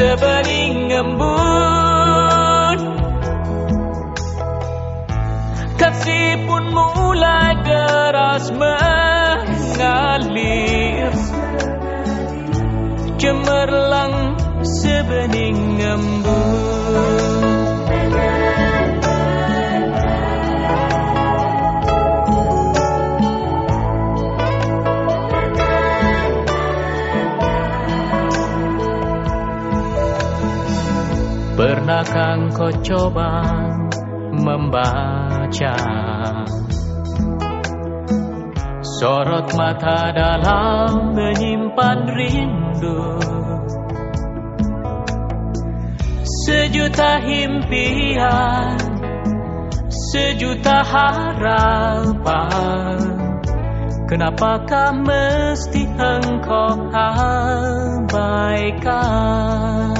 sebening embun Kasih pun mulai deras mengalir. Cemerlang sebening embun Pernahkah kau coba membaca? Sorot mata dalam menyimpan rindu. Sejuta impian Sejuta harapan. Kenapakah mesti engkau abaikan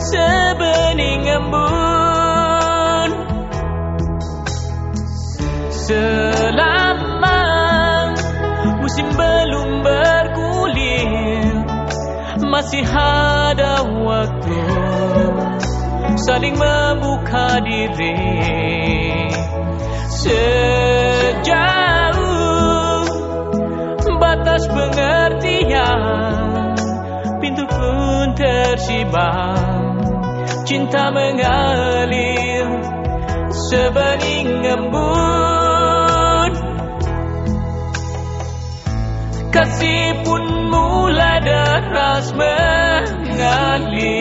sebening embun. Selama musim belum bergulir Masih ada waktu Saling membuka diri. Sejauh batas pengertian Pintu pun tersibak Cinta mengalir sebening embun Kasih pun mulai deras mengalir